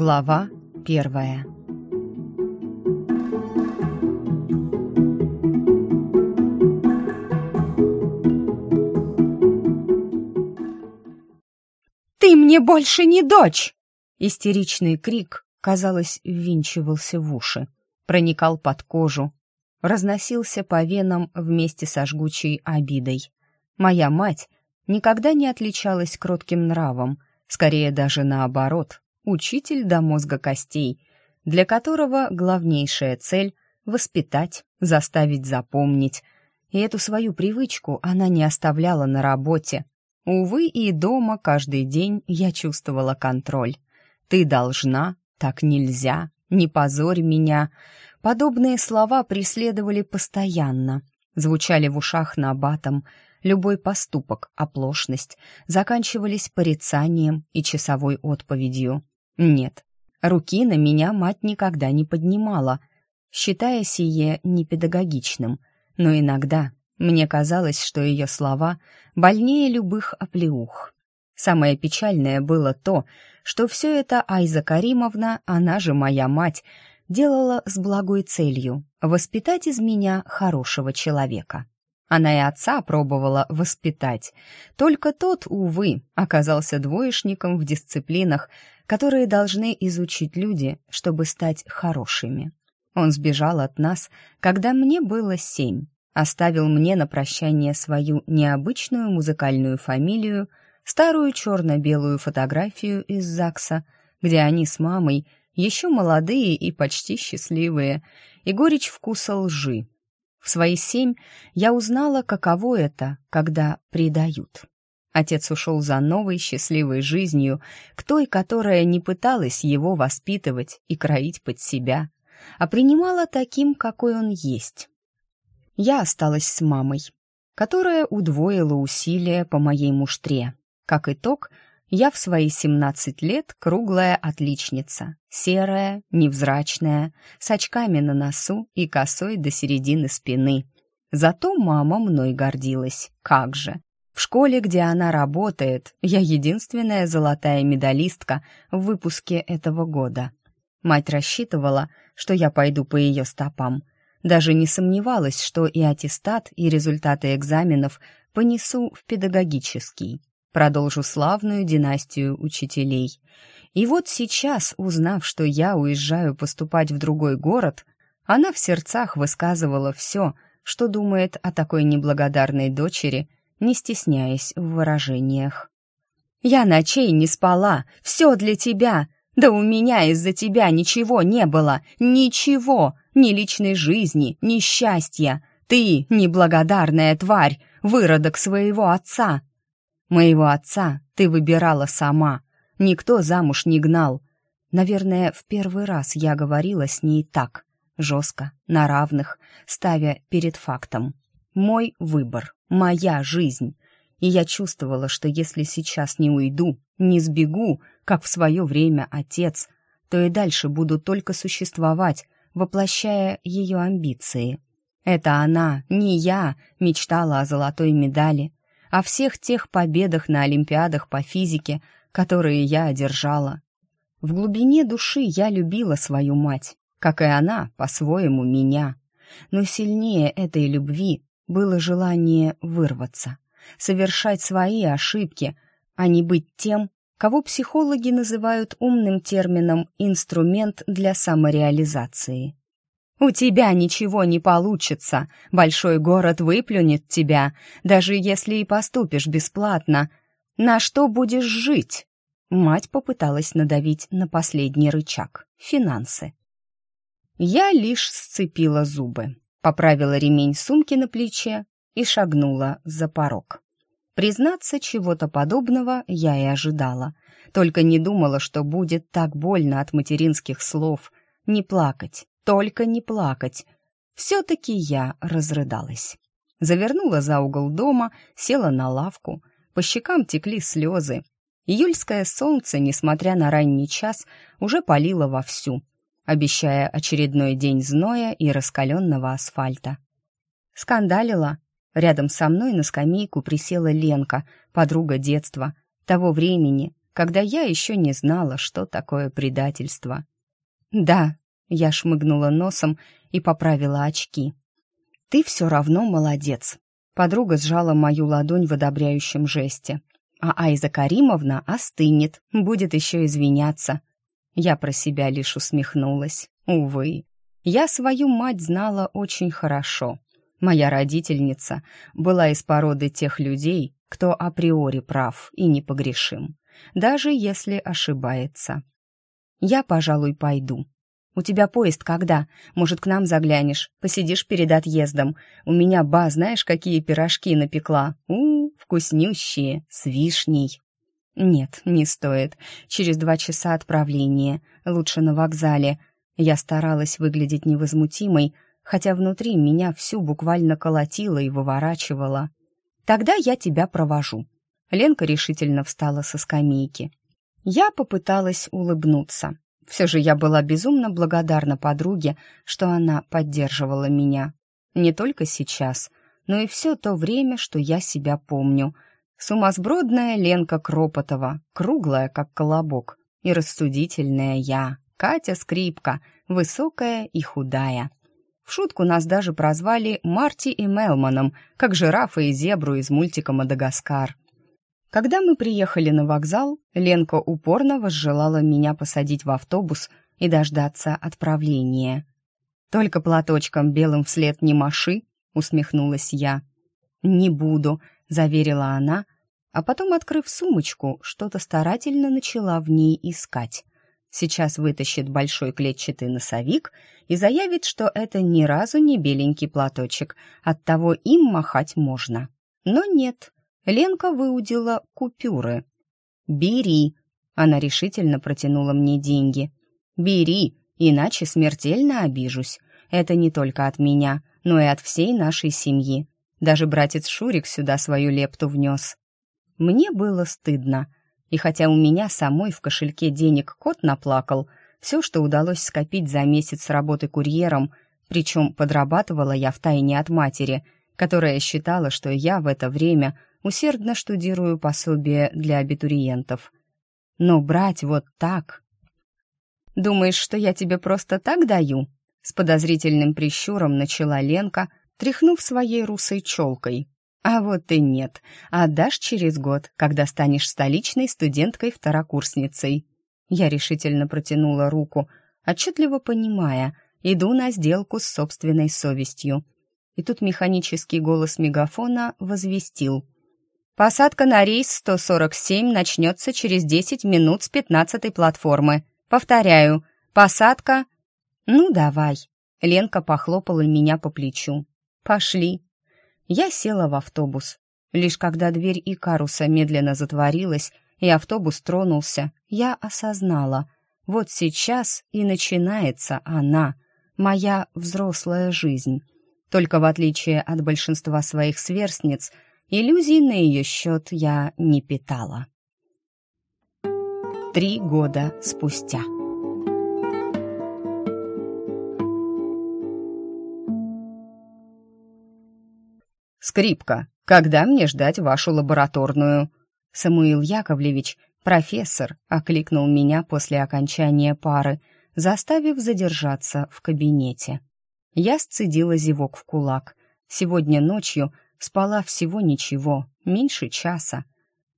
Глава первая «Ты мне больше не дочь!» Истеричный крик, казалось, ввинчивался в уши, проникал под кожу, разносился по венам вместе со жгучей обидой. Моя мать никогда не отличалась кротким нравом, скорее даже наоборот, учитель до мозга костей, для которого главнейшая цель — воспитать, заставить запомнить. И эту свою привычку она не оставляла на работе. Увы, и дома каждый день я чувствовала контроль. «Ты должна», «так нельзя», «не позорь меня». Подобные слова преследовали постоянно, звучали в ушах набатом, любой поступок, оплошность заканчивались порицанием и часовой отповедью. Нет, руки на меня мать никогда не поднимала, считая сие непедагогичным, но иногда мне казалось, что ее слова больнее любых оплеух. Самое печальное было то, что все это Айза Каримовна, она же моя мать, делала с благой целью — воспитать из меня хорошего человека. Она и отца пробовала воспитать, только тот, увы, оказался двоечником в дисциплинах, которые должны изучить люди, чтобы стать хорошими. Он сбежал от нас, когда мне было семь, оставил мне на прощание свою необычную музыкальную фамилию, старую черно-белую фотографию из ЗАГСа, где они с мамой еще молодые и почти счастливые, и горечь вкуса лжи. В свои семь я узнала, каково это, когда предают. Отец ушел за новой счастливой жизнью, к той, которая не пыталась его воспитывать и кроить под себя, а принимала таким, какой он есть. Я осталась с мамой, которая удвоила усилия по моей муштре. Как итог, я в свои 17 лет круглая отличница, серая, невзрачная, с очками на носу и косой до середины спины. Зато мама мной гордилась. Как же! В школе, где она работает, я единственная золотая медалистка в выпуске этого года. Мать рассчитывала, что я пойду по ее стопам. Даже не сомневалась, что и аттестат, и результаты экзаменов понесу в педагогический продолжу славную династию учителей. И вот сейчас, узнав, что я уезжаю поступать в другой город, она в сердцах высказывала все, что думает о такой неблагодарной дочери, не стесняясь в выражениях. «Я ночей не спала, все для тебя. Да у меня из-за тебя ничего не было, ничего, ни личной жизни, ни счастья. Ты, неблагодарная тварь, выродок своего отца, Моего отца ты выбирала сама. Никто замуж не гнал. Наверное, в первый раз я говорила с ней так, жестко, на равных, ставя перед фактом. Мой выбор, моя жизнь. И я чувствовала, что если сейчас не уйду, не сбегу, как в свое время отец, то и дальше буду только существовать, воплощая ее амбиции. Это она, не я, мечтала о золотой медали, о всех тех победах на Олимпиадах по физике, которые я одержала. В глубине души я любила свою мать, как и она, по-своему, меня. Но сильнее этой любви было желание вырваться, совершать свои ошибки, а не быть тем, кого психологи называют умным термином «инструмент для самореализации». «У тебя ничего не получится. Большой город выплюнет тебя, даже если и поступишь бесплатно. На что будешь жить?» Мать попыталась надавить на последний рычаг — финансы. Я лишь сцепила зубы, поправила ремень сумки на плече и шагнула за порог. Признаться, чего-то подобного я и ожидала, только не думала, что будет так больно от материнских слов. Не плакать, только не плакать. Все-таки я разрыдалась. Завернула за угол дома, села на лавку. По щекам текли слезы. Июльское солнце, несмотря на ранний час, уже палило вовсю, обещая очередной день зноя и раскаленного асфальта. Скандалила. Рядом со мной на скамейку присела Ленка, подруга детства, того времени, когда я еще не знала, что такое предательство. «Да», — я шмыгнула носом и поправила очки. «Ты все равно молодец». Подруга сжала мою ладонь в одобряющем жесте. А Айза Каримовна остынет, будет еще извиняться. Я про себя лишь усмехнулась. Увы, я свою мать знала очень хорошо. Моя родительница была из породы тех людей, кто априори прав и непогрешим, даже если ошибается. Я, пожалуй, пойду. У тебя поезд когда? Может, к нам заглянешь? Посидишь перед отъездом. У меня ба, знаешь, какие пирожки напекла? У, -у вкуснющие, с вишней. Нет, не стоит. Через два часа отправления. Лучше на вокзале. Я старалась выглядеть невозмутимой, хотя внутри меня всю буквально колотило и выворачивало. Тогда я тебя провожу. Ленка решительно встала со скамейки. Я попыталась улыбнуться. Все же я была безумно благодарна подруге, что она поддерживала меня. Не только сейчас, но и все то время, что я себя помню. Сумасбродная Ленка Кропотова, круглая, как колобок, и рассудительная я, Катя Скрипка, высокая и худая. В шутку нас даже прозвали Марти и Мелманом, как жирафа и зебру из мультика «Мадагаскар». Когда мы приехали на вокзал, Ленка упорно возжелала меня посадить в автобус и дождаться отправления. «Только платочком белым вслед не маши», — усмехнулась я. «Не буду», — заверила она, а потом, открыв сумочку, что-то старательно начала в ней искать. Сейчас вытащит большой клетчатый носовик и заявит, что это ни разу не беленький платочек, оттого им махать можно. Но нет, Ленка выудила купюры. «Бери!» — она решительно протянула мне деньги. «Бери, иначе смертельно обижусь. Это не только от меня, но и от всей нашей семьи. Даже братец Шурик сюда свою лепту внес». Мне было стыдно. И хотя у меня самой в кошельке денег кот наплакал, все, что удалось скопить за месяц работы курьером, причем подрабатывала я втайне от матери, которая считала, что я в это время усердно штудирую пособие для абитуриентов. Но брать вот так... «Думаешь, что я тебе просто так даю?» С подозрительным прищуром начала Ленка, тряхнув своей русой челкой. «А вот и нет. Отдашь через год, когда станешь столичной студенткой-второкурсницей». Я решительно протянула руку, отчетливо понимая, иду на сделку с собственной совестью. И тут механический голос мегафона возвестил. Посадка на рейс 147 начнется через 10 минут с 15-й платформы. Повторяю, посадка... Ну, давай. Ленка похлопала меня по плечу. Пошли. Я села в автобус. Лишь когда дверь Икаруса медленно затворилась, и автобус тронулся, я осознала. Вот сейчас и начинается она, моя взрослая жизнь. Только в отличие от большинства своих сверстниц — Иллюзий на ее счет я не питала. Три года спустя. «Скрипка, когда мне ждать вашу лабораторную?» Самуил Яковлевич, профессор, окликнул меня после окончания пары, заставив задержаться в кабинете. Я сцедила зевок в кулак. Сегодня ночью Спала всего ничего, меньше часа.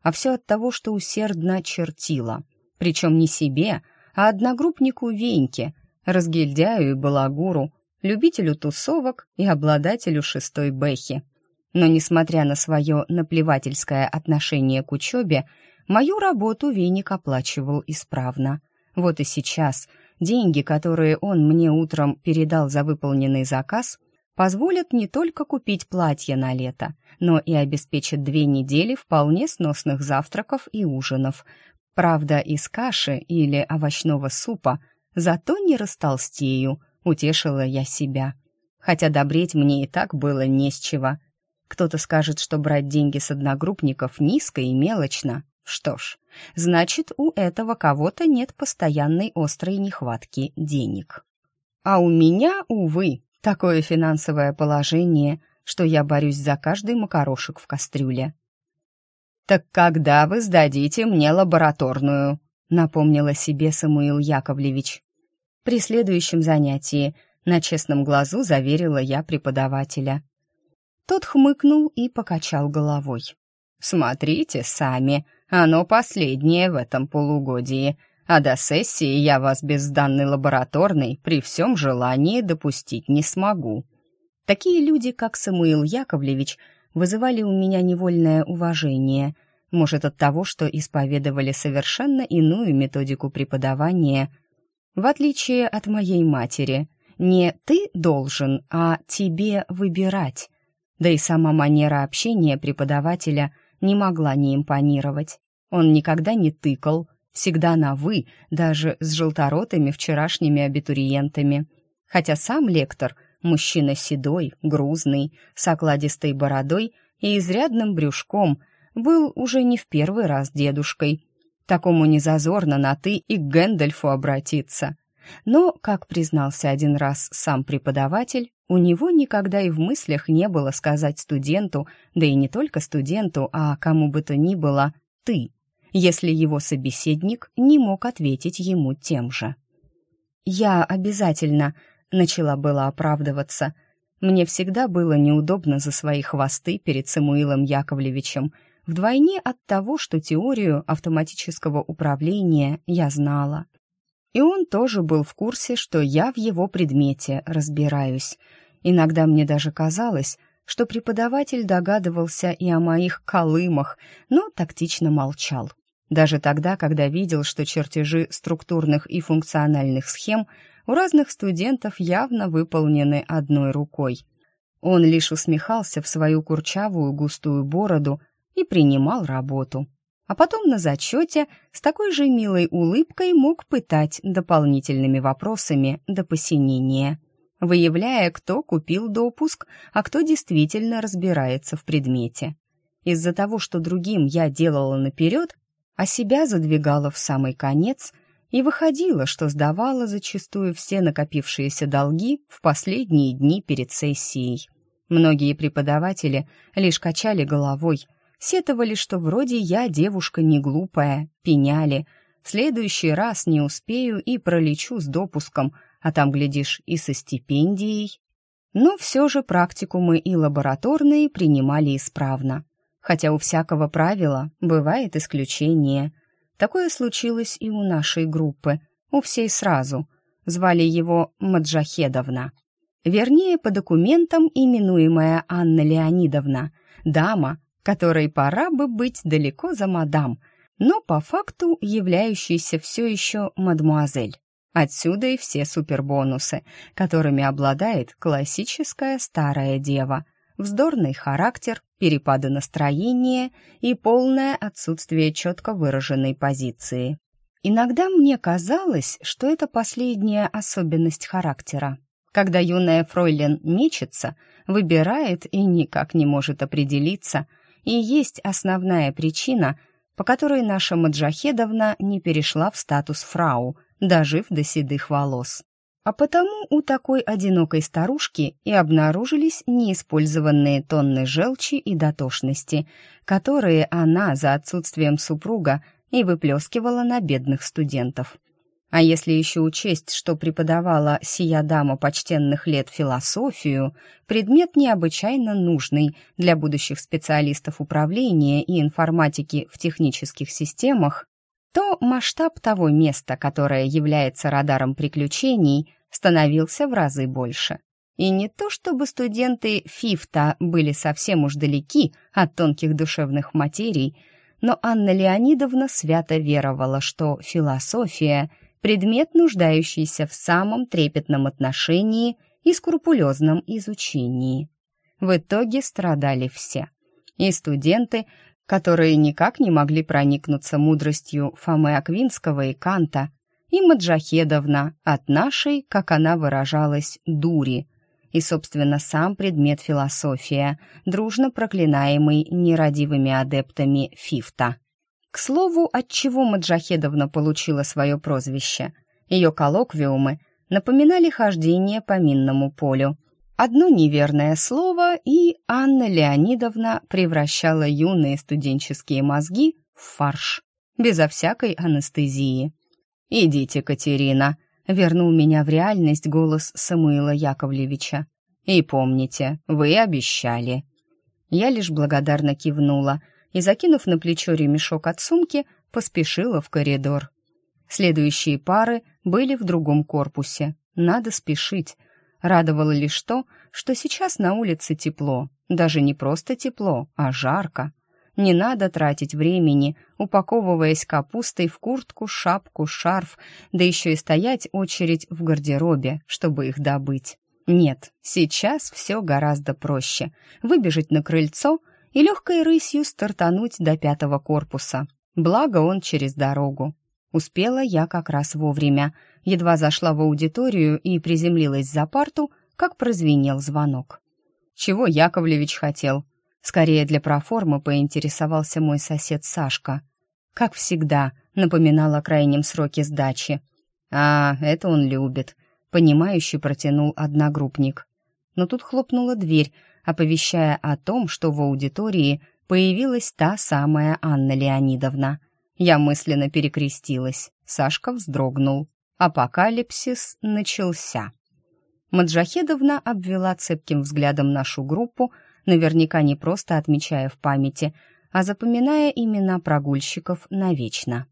А все от того, что усердно чертила. Причем не себе, а одногруппнику Веньке, разгильдяю и балагуру, любителю тусовок и обладателю шестой бэхи. Но, несмотря на свое наплевательское отношение к учебе, мою работу Веник оплачивал исправно. Вот и сейчас деньги, которые он мне утром передал за выполненный заказ – позволят не только купить платье на лето, но и обеспечат две недели вполне сносных завтраков и ужинов. Правда, из каши или овощного супа, зато не растолстею, утешила я себя. Хотя добреть мне и так было не с чего. Кто-то скажет, что брать деньги с одногруппников низко и мелочно. Что ж, значит, у этого кого-то нет постоянной острой нехватки денег. А у меня, увы, Такое финансовое положение, что я борюсь за каждый макарошек в кастрюле. «Так когда вы сдадите мне лабораторную?» — напомнила себе Самуил Яковлевич. При следующем занятии на честном глазу заверила я преподавателя. Тот хмыкнул и покачал головой. «Смотрите сами, оно последнее в этом полугодии, а до сессии я вас без данной лабораторной при всем желании допустить не смогу». Такие люди, как Самуил Яковлевич, вызывали у меня невольное уважение, может, от того, что исповедовали совершенно иную методику преподавания, в отличие от моей матери. Не «ты должен», а «тебе выбирать». Да и сама манера общения преподавателя не могла не импонировать. Он никогда не тыкал, всегда на «вы», даже с желторотыми вчерашними абитуриентами. Хотя сам лектор — Мужчина седой, грузный, с окладистой бородой и изрядным брюшком, был уже не в первый раз дедушкой. Такому незазорно на «ты» и к Гэндальфу обратиться. Но, как признался один раз сам преподаватель, у него никогда и в мыслях не было сказать студенту, да и не только студенту, а кому бы то ни было «ты», если его собеседник не мог ответить ему тем же. «Я обязательно», Начала было оправдываться. Мне всегда было неудобно за свои хвосты перед Самуилом Яковлевичем, вдвойне от того, что теорию автоматического управления я знала. И он тоже был в курсе, что я в его предмете разбираюсь. Иногда мне даже казалось, что преподаватель догадывался и о моих колымах, но тактично молчал. Даже тогда, когда видел, что чертежи структурных и функциональных схем – у разных студентов явно выполнены одной рукой. Он лишь усмехался в свою курчавую густую бороду и принимал работу. А потом на зачете с такой же милой улыбкой мог пытать дополнительными вопросами до посинения, выявляя, кто купил допуск, а кто действительно разбирается в предмете. Из-за того, что другим я делала наперед, а себя задвигала в самый конец, и выходило, что сдавала зачастую все накопившиеся долги в последние дни перед сессией. Многие преподаватели лишь качали головой, сетовали, что вроде я девушка не глупая, пеняли. В следующий раз не успею и пролечу с допуском, а там, глядишь, и со стипендией. Но все же практикумы и лабораторные принимали исправно. Хотя у всякого правила бывает исключение — Такое случилось и у нашей группы, у всей сразу. Звали его Маджахедовна. Вернее, по документам именуемая Анна Леонидовна, дама, которой пора бы быть далеко за мадам, но по факту являющейся все еще мадмуазель. Отсюда и все супербонусы, которыми обладает классическая старая дева. Вздорный характер, перепады настроения и полное отсутствие четко выраженной позиции. Иногда мне казалось, что это последняя особенность характера. Когда юная фройлен мечется, выбирает и никак не может определиться, и есть основная причина, по которой наша Маджахедовна не перешла в статус фрау, дожив до седых волос. А потому у такой одинокой старушки и обнаружились неиспользованные тонны желчи и дотошности, которые она за отсутствием супруга и выплескивала на бедных студентов. А если еще учесть, что преподавала сия дама почтенных лет философию, предмет необычайно нужный для будущих специалистов управления и информатики в технических системах, то масштаб того места, которое является радаром приключений, становился в разы больше. И не то чтобы студенты ФИФТа были совсем уж далеки от тонких душевных материй, но Анна Леонидовна свято веровала, что философия — предмет, нуждающийся в самом трепетном отношении и скрупулезном изучении. В итоге страдали все. И студенты, которые никак не могли проникнуться мудростью Фомы Аквинского и Канта, и Маджахедовна от нашей, как она выражалась, дури, и, собственно, сам предмет философия, дружно проклинаемый нерадивыми адептами Фифта. К слову, от чего Маджахедовна получила свое прозвище? Ее коллоквиумы напоминали хождение по минному полю. Одно неверное слово, и Анна Леонидовна превращала юные студенческие мозги в фарш, безо всякой анестезии. «Идите, Катерина», — вернул меня в реальность голос Самуила Яковлевича. «И помните, вы обещали». Я лишь благодарно кивнула и, закинув на плечо ремешок от сумки, поспешила в коридор. Следующие пары были в другом корпусе. Надо спешить. Радовало лишь то, что сейчас на улице тепло. Даже не просто тепло, а жарко. Не надо тратить времени, упаковываясь капустой в куртку, шапку, шарф, да еще и стоять очередь в гардеробе, чтобы их добыть. Нет, сейчас все гораздо проще. Выбежать на крыльцо и легкой рысью стартануть до пятого корпуса. Благо он через дорогу. Успела я как раз вовремя. Едва зашла в аудиторию и приземлилась за парту, как прозвенел звонок. Чего Яковлевич хотел? Скорее для проформы поинтересовался мой сосед Сашка. Как всегда, напоминал о крайнем сроке сдачи. «А, это он любит», — понимающе протянул одногруппник. Но тут хлопнула дверь, оповещая о том, что в аудитории появилась та самая Анна Леонидовна — я мысленно перекрестилась. Сашка вздрогнул. Апокалипсис начался. Маджахедовна обвела цепким взглядом нашу группу, наверняка не просто отмечая в памяти, а запоминая имена прогульщиков навечно.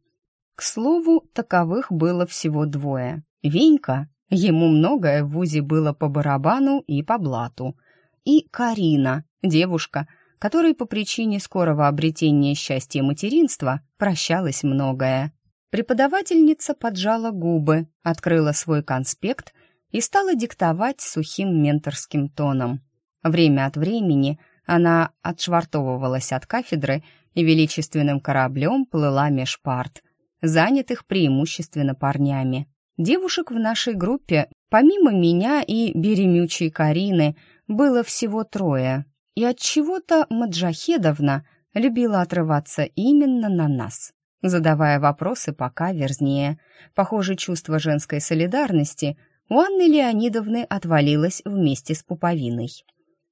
К слову, таковых было всего двое. Венька, ему многое в ВУЗе было по барабану и по блату, и Карина, девушка — которой по причине скорого обретения счастья материнства прощалось многое. Преподавательница поджала губы, открыла свой конспект и стала диктовать сухим менторским тоном. Время от времени она отшвартовывалась от кафедры и величественным кораблем плыла меж парт, занятых преимущественно парнями. Девушек в нашей группе, помимо меня и беремючей Карины, было всего трое, и от чего-то Маджахедовна любила отрываться именно на нас, задавая вопросы пока вернее. Похоже, чувство женской солидарности у Анны Леонидовны отвалилось вместе с пуповиной.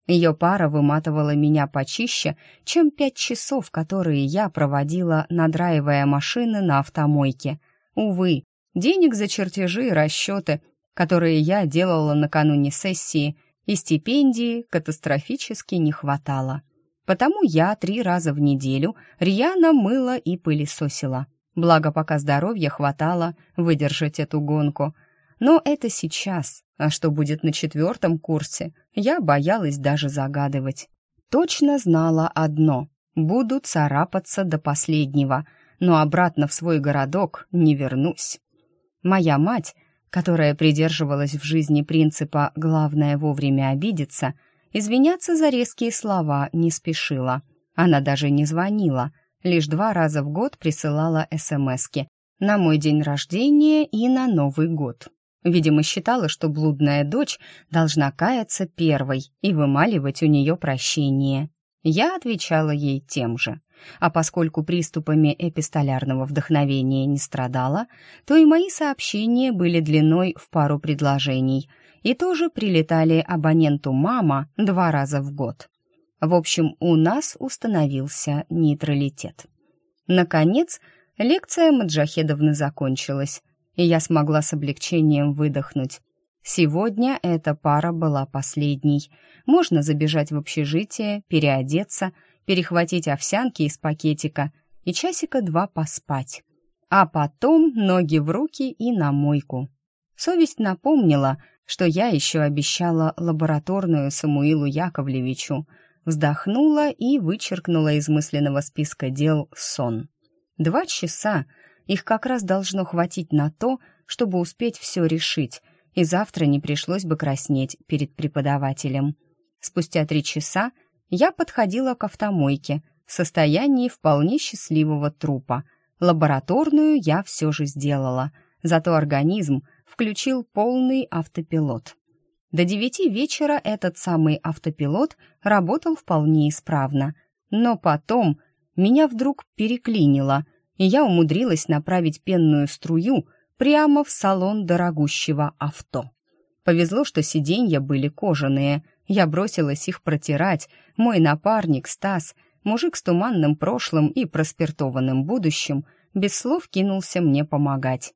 Ее пара выматывала меня почище, чем пять часов, которые я проводила, надраивая машины на автомойке. Увы, денег за чертежи и расчеты, которые я делала накануне сессии, и стипендии катастрофически не хватало. Потому я три раза в неделю рьяно мыла и пылесосила. Благо, пока здоровья хватало выдержать эту гонку. Но это сейчас, а что будет на четвертом курсе, я боялась даже загадывать. Точно знала одно — буду царапаться до последнего, но обратно в свой городок не вернусь. Моя мать которая придерживалась в жизни принципа «главное вовремя обидеться», извиняться за резкие слова не спешила. Она даже не звонила, лишь два раза в год присылала СМСки на мой день рождения и на Новый год. Видимо, считала, что блудная дочь должна каяться первой и вымаливать у нее прощение. Я отвечала ей тем же. А поскольку приступами эпистолярного вдохновения не страдала, то и мои сообщения были длиной в пару предложений и тоже прилетали абоненту «мама» два раза в год. В общем, у нас установился нейтралитет. Наконец, лекция Маджахедовны закончилась, и я смогла с облегчением выдохнуть. Сегодня эта пара была последней. Можно забежать в общежитие, переодеться — перехватить овсянки из пакетика и часика два поспать. А потом ноги в руки и на мойку. Совесть напомнила, что я еще обещала лабораторную Самуилу Яковлевичу, вздохнула и вычеркнула из мысленного списка дел сон. Два часа, их как раз должно хватить на то, чтобы успеть все решить, и завтра не пришлось бы краснеть перед преподавателем. Спустя три часа я подходила к автомойке в состоянии вполне счастливого трупа. Лабораторную я все же сделала, зато организм включил полный автопилот. До девяти вечера этот самый автопилот работал вполне исправно, но потом меня вдруг переклинило, и я умудрилась направить пенную струю прямо в салон дорогущего авто. Повезло, что сиденья были кожаные. Я бросилась их протирать. Мой напарник, Стас, мужик с туманным прошлым и проспиртованным будущим, без слов кинулся мне помогать.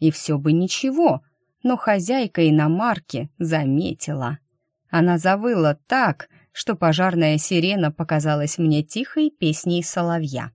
И все бы ничего, но хозяйка иномарки заметила. Она завыла так, что пожарная сирена показалась мне тихой песней соловья.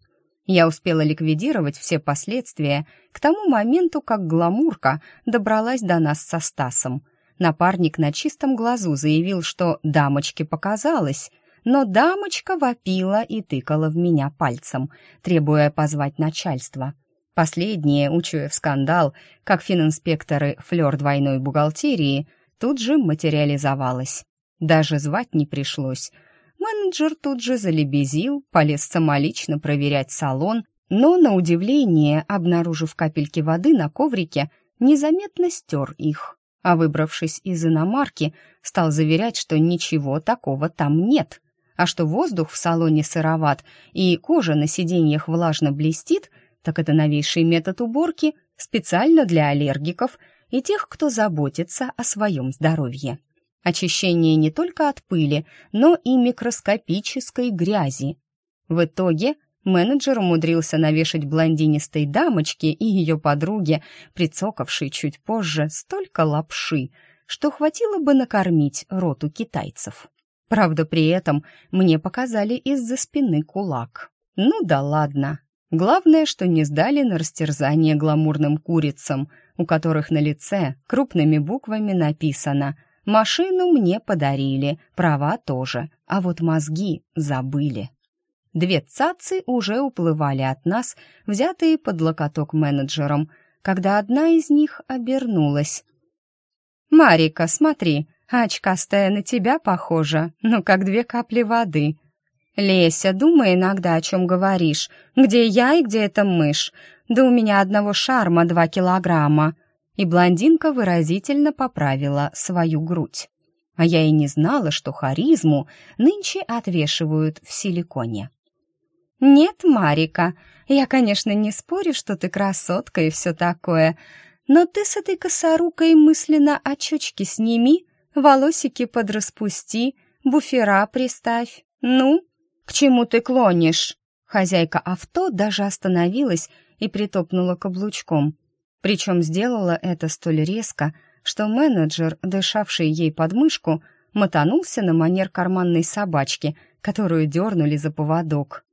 Я успела ликвидировать все последствия к тому моменту, как гламурка добралась до нас со Стасом. Напарник на чистом глазу заявил, что дамочке показалось, но дамочка вопила и тыкала в меня пальцем, требуя позвать начальство. Последнее, учуяв скандал, как фининспекторы флёр двойной бухгалтерии, тут же материализовалась. Даже звать не пришлось. Менеджер тут же залебезил, полез самолично проверять салон, но, на удивление, обнаружив капельки воды на коврике, незаметно стер их, а выбравшись из иномарки, стал заверять, что ничего такого там нет, а что воздух в салоне сыроват и кожа на сиденьях влажно блестит — так это новейший метод уборки специально для аллергиков и тех, кто заботится о своем здоровье. Очищение не только от пыли, но и микроскопической грязи. В итоге менеджер умудрился навешать блондинистой дамочке и ее подруге, прицокавшей чуть позже, столько лапши, что хватило бы накормить роту китайцев. Правда, при этом мне показали из-за спины кулак. Ну да ладно, Главное, что не сдали на растерзание гламурным курицам, у которых на лице крупными буквами написано «Машину мне подарили, права тоже, а вот мозги забыли». Две цацы уже уплывали от нас, взятые под локоток менеджером, когда одна из них обернулась. «Марика, смотри, очкастая на тебя похожа, ну как две капли воды», «Леся, думай иногда, о чем говоришь. Где я и где эта мышь? Да у меня одного шарма два килограмма». И блондинка выразительно поправила свою грудь. А я и не знала, что харизму нынче отвешивают в силиконе. «Нет, Марика, я, конечно, не спорю, что ты красотка и все такое, но ты с этой косорукой мысленно очечки сними, волосики подраспусти, буфера приставь. Ну, «К чему ты клонишь?» Хозяйка авто даже остановилась и притопнула каблучком. Причем сделала это столь резко, что менеджер, дышавший ей под мышку, мотанулся на манер карманной собачки, которую дернули за поводок.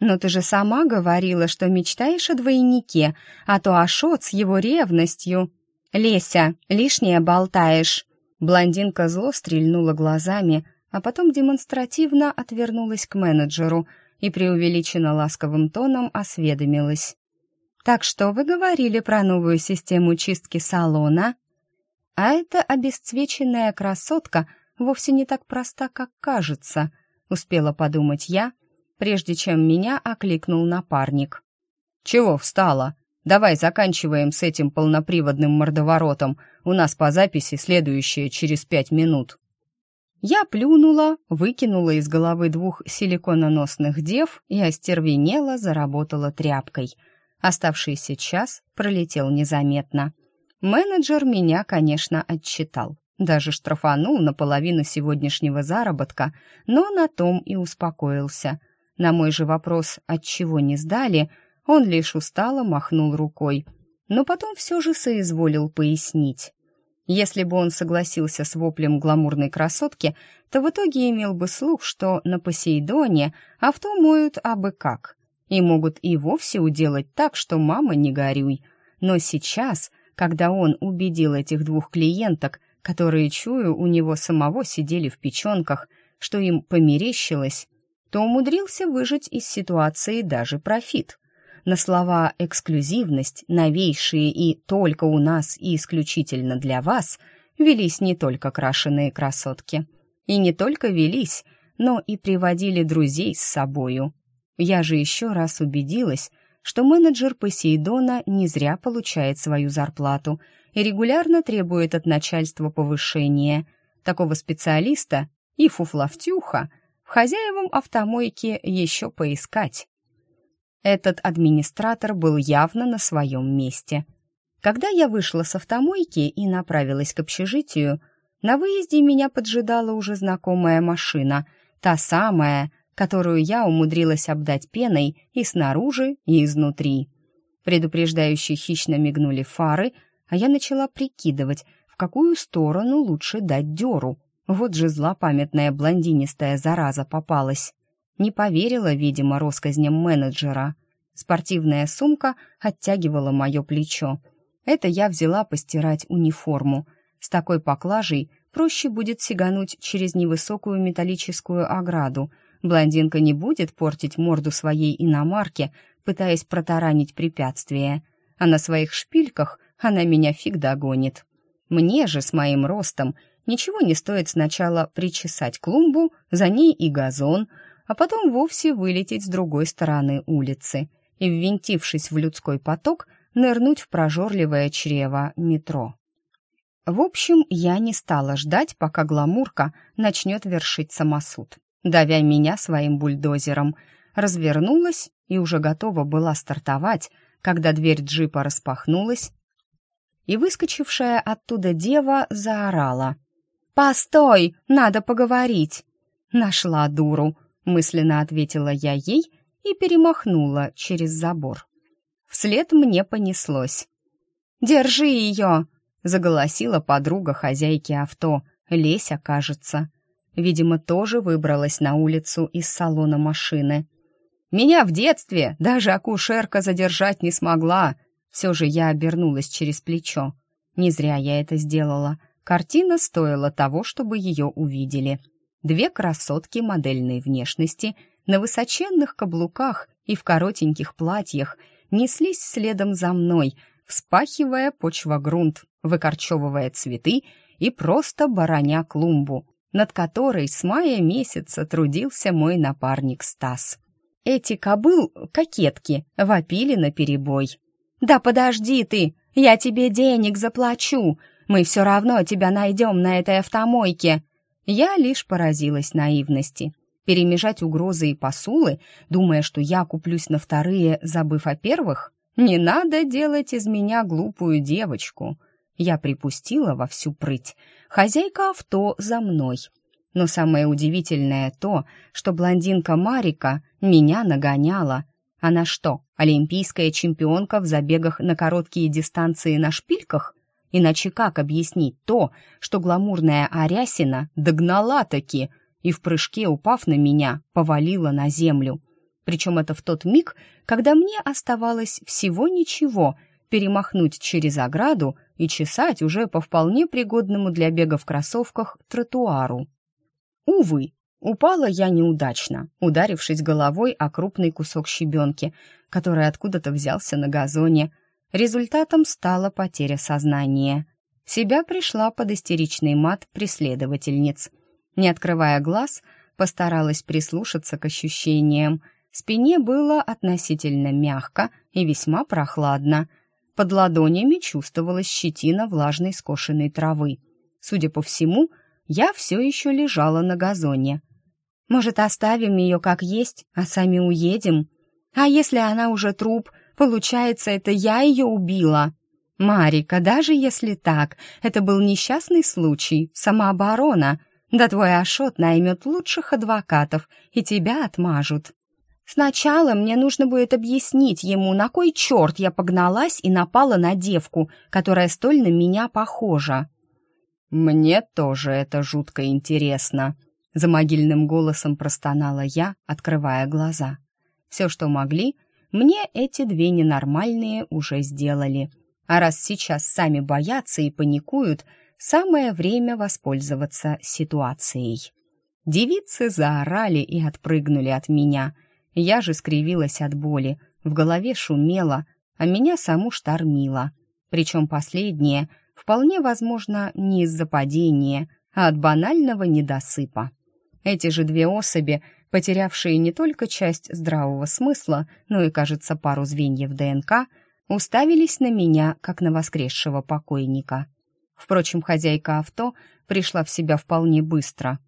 «Но ты же сама говорила, что мечтаешь о двойнике, а то Ашот с его ревностью...» «Леся, лишнее болтаешь!» Блондинка зло стрельнула глазами, а потом демонстративно отвернулась к менеджеру и преувеличенно ласковым тоном осведомилась. «Так что вы говорили про новую систему чистки салона?» «А эта обесцвеченная красотка вовсе не так проста, как кажется», — успела подумать я, прежде чем меня окликнул напарник. «Чего встала? Давай заканчиваем с этим полноприводным мордоворотом. У нас по записи следующее через пять минут». Я плюнула, выкинула из головы двух силикононосных дев и остервенела заработала тряпкой. Оставшийся час пролетел незаметно. Менеджер меня, конечно, отчитал. Даже штрафанул на половину сегодняшнего заработка, но на том и успокоился. На мой же вопрос, отчего не сдали, он лишь устало махнул рукой. Но потом все же соизволил пояснить. Если бы он согласился с воплем гламурной красотки, то в итоге имел бы слух, что на Посейдоне авто моют абы как. И могут и вовсе уделать так, что мама не горюй. Но сейчас, когда он убедил этих двух клиенток, которые, чую, у него самого сидели в печенках, что им померещилось, то умудрился выжать из ситуации даже профит. На слова «эксклюзивность», «новейшие» и «только у нас» и «исключительно для вас» велись не только крашеные красотки. И не только велись, но и приводили друзей с собою. Я же еще раз убедилась, что менеджер Посейдона не зря получает свою зарплату и регулярно требует от начальства повышения. Такого специалиста и фуфловтюха в хозяевам автомойки еще поискать. Этот администратор был явно на своем месте. Когда я вышла с автомойки и направилась к общежитию, на выезде меня поджидала уже знакомая машина, та самая, которую я умудрилась обдать пеной и снаружи, и изнутри. Предупреждающие хищно мигнули фары, а я начала прикидывать, в какую сторону лучше дать дёру. Вот же злопамятная блондинистая зараза попалась. Не поверила, видимо, россказням менеджера. Спортивная сумка оттягивала мое плечо. Это я взяла постирать униформу. С такой поклажей проще будет сигануть через невысокую металлическую ограду. Блондинка не будет портить морду своей иномарке, пытаясь протаранить препятствие. А на своих шпильках она меня фиг догонит. Мне же с моим ростом ничего не стоит сначала причесать клумбу, за ней и газон, а потом вовсе вылететь с другой стороны улицы и, ввинтившись в людской поток, нырнуть в прожорливое чрево метро. В общем, я не стала ждать, пока гламурка начнет вершить самосуд. Давя меня своим бульдозером, развернулась и уже готова была стартовать, когда дверь джипа распахнулась, и выскочившая оттуда дева заорала. «Постой! Надо поговорить!» «Нашла дуру!» — мысленно ответила я ей и перемахнула через забор. Вслед мне понеслось. «Держи ее!» — заголосила подруга хозяйки авто, Леся, кажется. Видимо, тоже выбралась на улицу из салона машины. «Меня в детстве даже акушерка задержать не смогла!» Все же я обернулась через плечо. Не зря я это сделала. Картина стоила того, чтобы ее увидели. Две красотки модельной внешности на высоченных каблуках и в коротеньких платьях неслись следом за мной, вспахивая почвогрунт, выкорчевывая цветы и просто бараня клумбу, над которой с мая месяца трудился мой напарник Стас. Эти кобыл, кокетки, вопили наперебой. «Да подожди ты! Я тебе денег заплачу! Мы все равно тебя найдем на этой автомойке!» Я лишь поразилась наивности. Перемежать угрозы и посулы, думая, что я куплюсь на вторые, забыв о первых? Не надо делать из меня глупую девочку. Я припустила во всю прыть. Хозяйка авто за мной. Но самое удивительное то, что блондинка Марика меня нагоняла — она что, олимпийская чемпионка в забегах на короткие дистанции на шпильках? Иначе как объяснить то, что гламурная Арясина догнала-таки и в прыжке, упав на меня, повалила на землю? Причем это в тот миг, когда мне оставалось всего ничего перемахнуть через ограду и чесать уже по вполне пригодному для бега в кроссовках тротуару. Увы, Упала я неудачно, ударившись головой о крупный кусок щебенки, который откуда-то взялся на газоне. Результатом стала потеря сознания. В себя пришла под истеричный мат преследовательниц. Не открывая глаз, постаралась прислушаться к ощущениям. Спине было относительно мягко и весьма прохладно. Под ладонями чувствовалась щетина влажной скошенной травы. Судя по всему, я все еще лежала на газоне — может, оставим ее как есть, а сами уедем? А если она уже труп, получается, это я ее убила? Марика, даже если так, это был несчастный случай, самооборона. Да твой Ашот наймет лучших адвокатов, и тебя отмажут. Сначала мне нужно будет объяснить ему, на кой черт я погналась и напала на девку, которая столь на меня похожа. «Мне тоже это жутко интересно», за могильным голосом простонала я, открывая глаза. Все, что могли, мне эти две ненормальные уже сделали. А раз сейчас сами боятся и паникуют, самое время воспользоваться ситуацией. Девицы заорали и отпрыгнули от меня. Я же скривилась от боли, в голове шумело, а меня саму штормило. Причем последнее, вполне возможно, не из-за падения, а от банального недосыпа. Эти же две особи, потерявшие не только часть здравого смысла, но и, кажется, пару звеньев ДНК, уставились на меня, как на воскресшего покойника. Впрочем, хозяйка авто пришла в себя вполне быстро.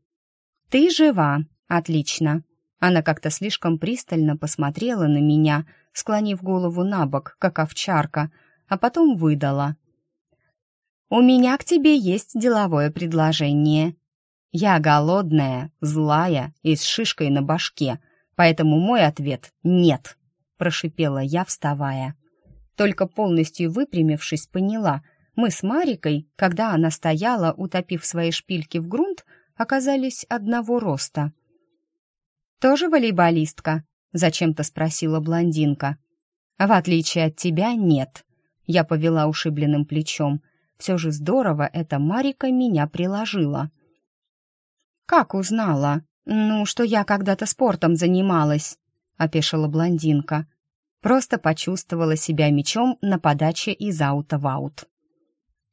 «Ты жива! Отлично!» Она как-то слишком пристально посмотрела на меня, склонив голову на бок, как овчарка, а потом выдала. «У меня к тебе есть деловое предложение. Я голодная, злая и с шишкой на башке, поэтому мой ответ — нет», — прошипела я, вставая. Только полностью выпрямившись, поняла, мы с Марикой, когда она стояла, утопив свои шпильки в грунт, оказались одного роста. «Тоже волейболистка?» — зачем-то спросила блондинка. «В отличие от тебя, нет». Я повела ушибленным плечом. Все же здорово эта Марика меня приложила. «Как узнала? Ну, что я когда-то спортом занималась», — опешила блондинка. Просто почувствовала себя мечом на подаче из аута в аут.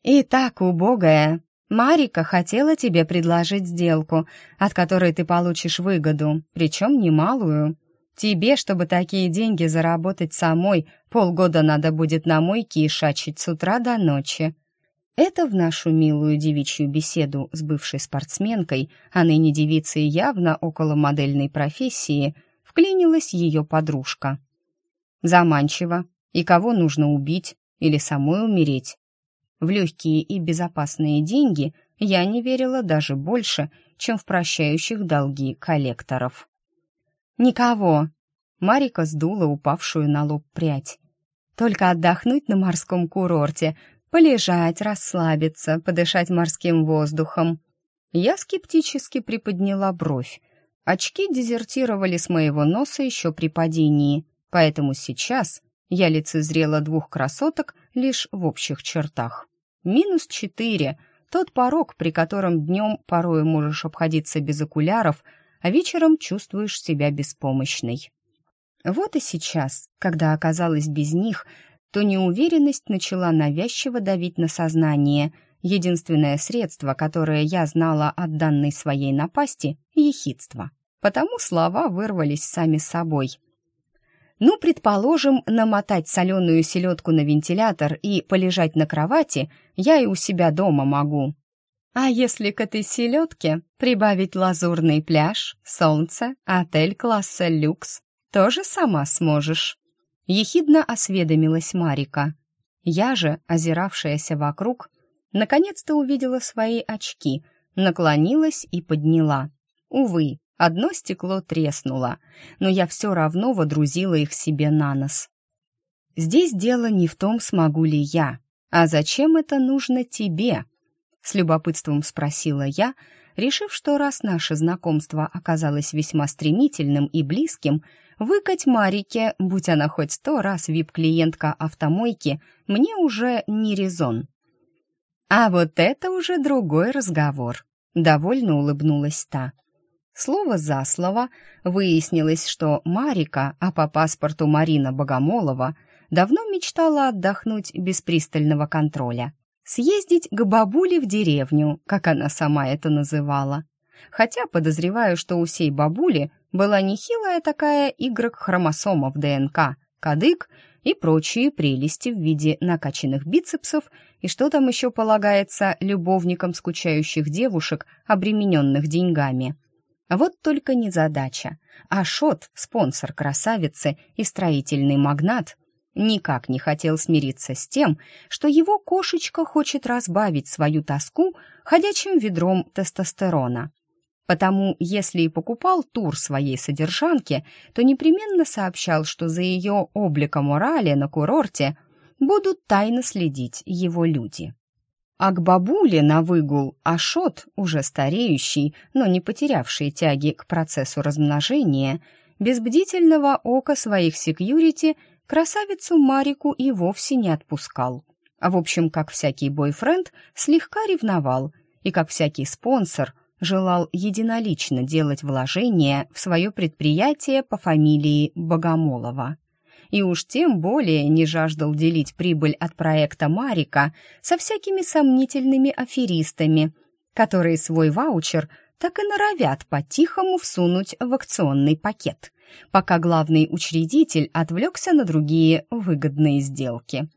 «И так, убогая, Марика хотела тебе предложить сделку, от которой ты получишь выгоду, причем немалую. Тебе, чтобы такие деньги заработать самой, полгода надо будет на мойке и с утра до ночи. Это в нашу милую девичью беседу с бывшей спортсменкой, а ныне девицей явно около модельной профессии, вклинилась ее подружка. Заманчиво. И кого нужно убить или самой умереть? В легкие и безопасные деньги я не верила даже больше, чем в прощающих долги коллекторов. «Никого!» — Марика сдула упавшую на лоб прядь. «Только отдохнуть на морском курорте, полежать, расслабиться, подышать морским воздухом». Я скептически приподняла бровь. Очки дезертировали с моего носа еще при падении, поэтому сейчас я лицезрела двух красоток лишь в общих чертах. Минус четыре — тот порог, при котором днем порою можешь обходиться без окуляров, а вечером чувствуешь себя беспомощной. Вот и сейчас, когда оказалась без них, то неуверенность начала навязчиво давить на сознание. Единственное средство, которое я знала от данной своей напасти — ехидство. Потому слова вырвались сами собой. Ну, предположим, намотать соленую селедку на вентилятор и полежать на кровати я и у себя дома могу. А если к этой селедке прибавить лазурный пляж, солнце, отель класса люкс, тоже сама сможешь. Ехидно осведомилась Марика. Я же, озиравшаяся вокруг, наконец-то увидела свои очки, наклонилась и подняла. Увы, одно стекло треснуло, но я все равно водрузила их себе на нос. Здесь дело не в том, смогу ли я, а зачем это нужно тебе, с любопытством спросила я, решив, что раз наше знакомство оказалось весьма стремительным и близким, выкать Марике, будь она хоть сто раз вип-клиентка автомойки, мне уже не резон. А вот это уже другой разговор, довольно улыбнулась та. Слово за слово выяснилось, что Марика, а по паспорту Марина Богомолова, давно мечтала отдохнуть без пристального контроля съездить к бабуле в деревню, как она сама это называла. Хотя подозреваю, что у сей бабули была нехилая такая игрок хромосомов ДНК, кадык и прочие прелести в виде накачанных бицепсов и что там еще полагается любовникам скучающих девушек, обремененных деньгами. Вот только не задача. А Шот, спонсор красавицы и строительный магнат, никак не хотел смириться с тем, что его кошечка хочет разбавить свою тоску ходячим ведром тестостерона. Потому, если и покупал тур своей содержанке, то непременно сообщал, что за ее обликом морали на курорте будут тайно следить его люди. А к бабуле на выгул Ашот, уже стареющий, но не потерявший тяги к процессу размножения, без бдительного ока своих секьюрити – красавицу Марику и вовсе не отпускал. А в общем, как всякий бойфренд, слегка ревновал, и как всякий спонсор желал единолично делать вложения в свое предприятие по фамилии Богомолова. И уж тем более не жаждал делить прибыль от проекта Марика со всякими сомнительными аферистами, которые свой ваучер так и норовят по-тихому всунуть в акционный пакет пока главный учредитель отвлекся на другие выгодные сделки.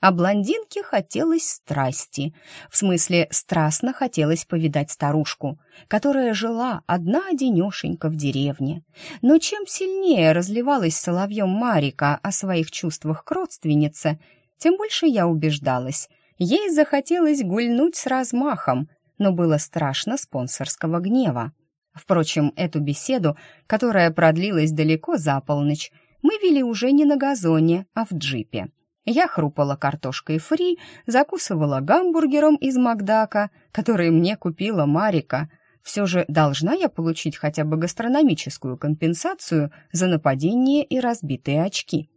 А блондинке хотелось страсти. В смысле, страстно хотелось повидать старушку, которая жила одна-одинешенька в деревне. Но чем сильнее разливалась соловьем Марика о своих чувствах к родственнице, тем больше я убеждалась. Ей захотелось гульнуть с размахом, но было страшно спонсорского гнева. Впрочем, эту беседу, которая продлилась далеко за полночь, мы вели уже не на газоне, а в джипе. Я хрупала картошкой фри, закусывала гамбургером из Макдака, который мне купила Марика. Все же должна я получить хотя бы гастрономическую компенсацию за нападение и разбитые очки.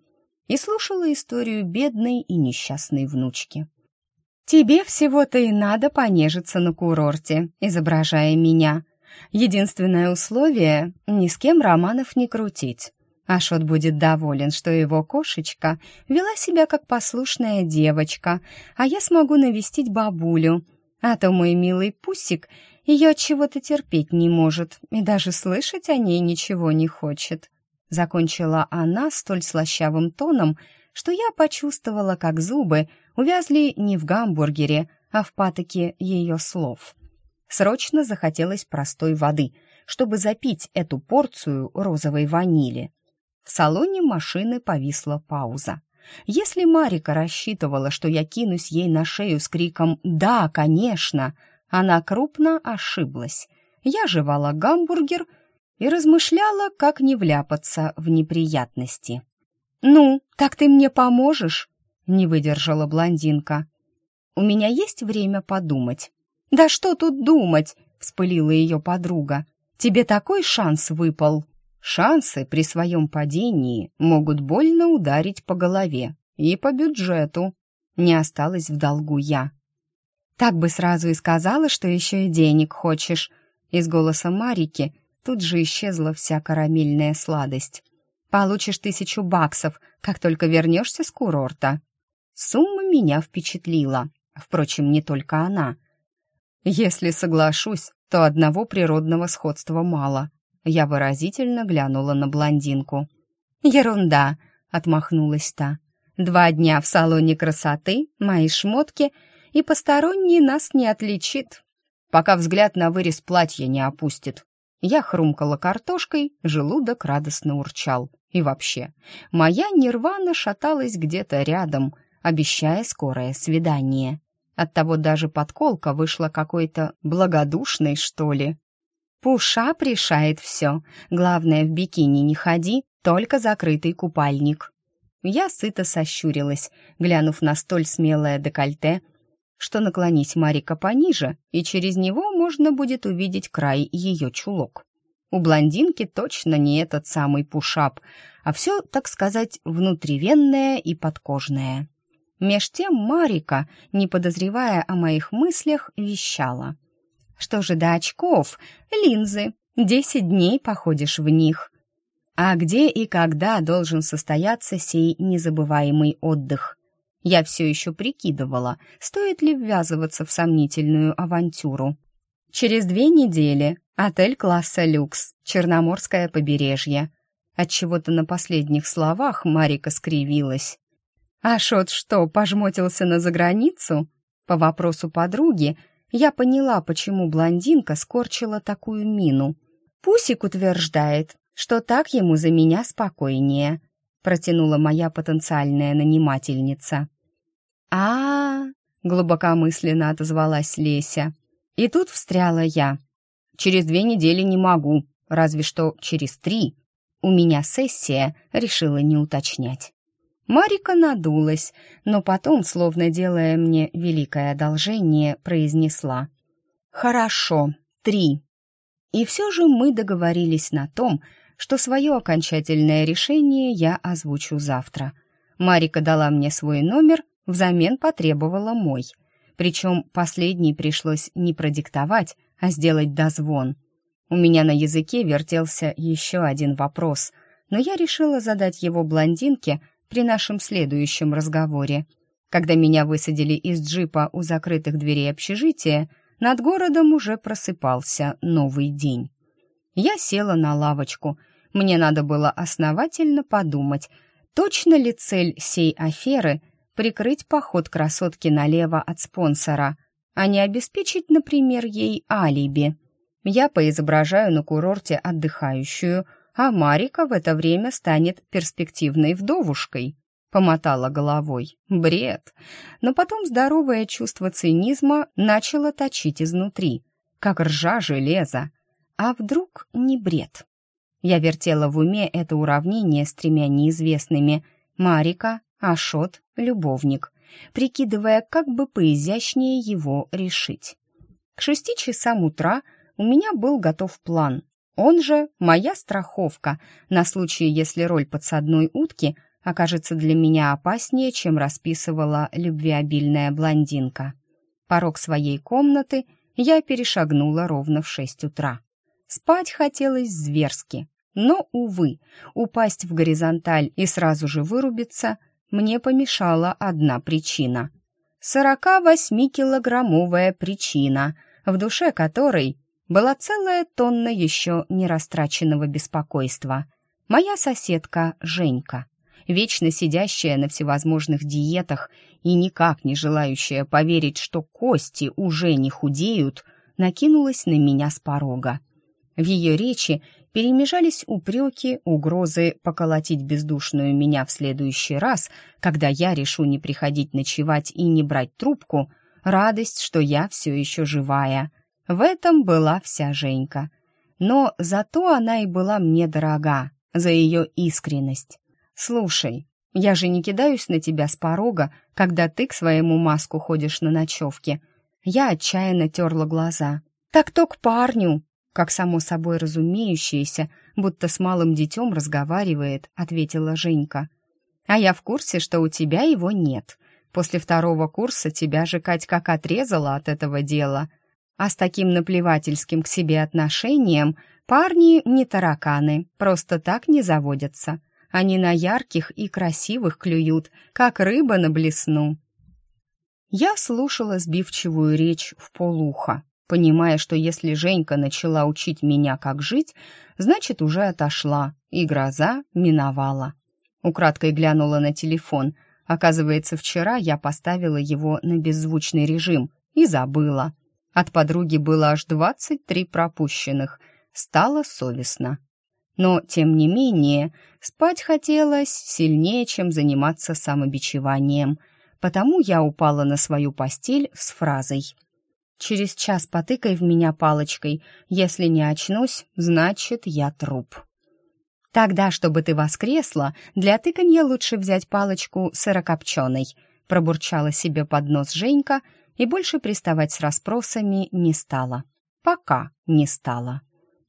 И слушала историю бедной и несчастной внучки. «Тебе всего-то и надо понежиться на курорте, изображая меня. Единственное условие — ни с кем романов не крутить. Ашот будет доволен, что его кошечка вела себя как послушная девочка, а я смогу навестить бабулю. А то мой милый пусик ее от чего-то терпеть не может и даже слышать о ней ничего не хочет. Закончила она столь слащавым тоном, что я почувствовала, как зубы увязли не в гамбургере, а в патоке ее слов. Срочно захотелось простой воды, чтобы запить эту порцию розовой ванили. В салоне машины повисла пауза. Если Марика рассчитывала, что я кинусь ей на шею с криком «Да, конечно!», она крупно ошиблась. Я жевала гамбургер и размышляла, как не вляпаться в неприятности. «Ну, так ты мне поможешь?» — не выдержала блондинка. «У меня есть время подумать». «Да что тут думать?» — вспылила ее подруга. «Тебе такой шанс выпал!» Шансы при своем падении могут больно ударить по голове и по бюджету. Не осталось в долгу я. Так бы сразу и сказала, что еще и денег хочешь. Из голоса Марики тут же исчезла вся карамельная сладость. Получишь тысячу баксов, как только вернешься с курорта. Сумма меня впечатлила. Впрочем, не только она. Если соглашусь, то одного природного сходства мало. Я выразительно глянула на блондинку. «Ерунда!» — отмахнулась та. «Два дня в салоне красоты, мои шмотки, и посторонний нас не отличит, пока взгляд на вырез платья не опустит». Я хрумкала картошкой, желудок радостно урчал. И вообще, моя нирвана шаталась где-то рядом, обещая скорое свидание. Оттого даже подколка вышла какой-то благодушной, что ли. Пушап решает все. Главное, в бикини не ходи, только закрытый купальник. Я сыто сощурилась, глянув на столь смелое декольте, что наклонись Марика пониже, и через него можно будет увидеть край ее чулок. У блондинки точно не этот самый пушап, а все, так сказать, внутривенное и подкожное. Меж тем Марика, не подозревая о моих мыслях, вещала. Что же до очков? Линзы. Десять дней походишь в них. А где и когда должен состояться сей незабываемый отдых? Я все еще прикидывала, стоит ли ввязываться в сомнительную авантюру. Через две недели отель класса люкс, Черноморское побережье. От чего-то на последних словах Марика скривилась. А Шот что, пожмотился на заграницу? По вопросу подруги я поняла, почему блондинка скорчила такую мину. Пусик утверждает, что так ему за меня спокойнее, протянула моя потенциальная нанимательница. А, -а, -а глубокомысленно отозвалась Леся. И тут встряла я. Через две недели не могу, разве что через три. У меня сессия, решила не уточнять. Марика надулась, но потом, словно делая мне великое одолжение, произнесла «Хорошо, три». И все же мы договорились на том, что свое окончательное решение я озвучу завтра. Марика дала мне свой номер, взамен потребовала мой. Причем последний пришлось не продиктовать, а сделать дозвон. У меня на языке вертелся еще один вопрос, но я решила задать его блондинке, при нашем следующем разговоре. Когда меня высадили из джипа у закрытых дверей общежития, над городом уже просыпался новый день. Я села на лавочку. Мне надо было основательно подумать, точно ли цель сей аферы прикрыть поход красотки налево от спонсора, а не обеспечить, например, ей алиби. Я поизображаю на курорте отдыхающую – а Марика в это время станет перспективной вдовушкой. Помотала головой. Бред. Но потом здоровое чувство цинизма начало точить изнутри, как ржа железа. А вдруг не бред? Я вертела в уме это уравнение с тремя неизвестными. Марика, Ашот, любовник, прикидывая, как бы поизящнее его решить. К шести часам утра у меня был готов план. Он же моя страховка на случай, если роль подсадной утки окажется для меня опаснее, чем расписывала любвеобильная блондинка. Порог своей комнаты я перешагнула ровно в шесть утра. Спать хотелось зверски, но, увы, упасть в горизонталь и сразу же вырубиться мне помешала одна причина. 48-килограммовая причина, в душе которой была целая тонна еще не растраченного беспокойства. Моя соседка Женька, вечно сидящая на всевозможных диетах и никак не желающая поверить, что кости уже не худеют, накинулась на меня с порога. В ее речи перемежались упреки, угрозы поколотить бездушную меня в следующий раз, когда я решу не приходить ночевать и не брать трубку, радость, что я все еще живая. В этом была вся Женька. Но зато она и была мне дорога, за ее искренность. «Слушай, я же не кидаюсь на тебя с порога, когда ты к своему маску ходишь на ночевке». Я отчаянно терла глаза. «Так то к парню!» как само собой разумеющееся, будто с малым детем разговаривает, ответила Женька. А я в курсе, что у тебя его нет. После второго курса тебя же Кать как отрезала от этого дела. А с таким наплевательским к себе отношением парни не тараканы, просто так не заводятся. Они на ярких и красивых клюют, как рыба на блесну. Я слушала сбивчивую речь в полуха, понимая, что если Женька начала учить меня, как жить, значит, уже отошла, и гроза миновала. Украдкой глянула на телефон. Оказывается, вчера я поставила его на беззвучный режим и забыла. От подруги было аж двадцать три пропущенных. Стало совестно. Но, тем не менее, спать хотелось сильнее, чем заниматься самобичеванием. Потому я упала на свою постель с фразой Через час потыкай в меня палочкой. Если не очнусь, значит, я труп. Тогда, чтобы ты воскресла, для тыканья лучше взять палочку сырокопченой, пробурчала себе под нос Женька и больше приставать с расспросами не стала. Пока не стала.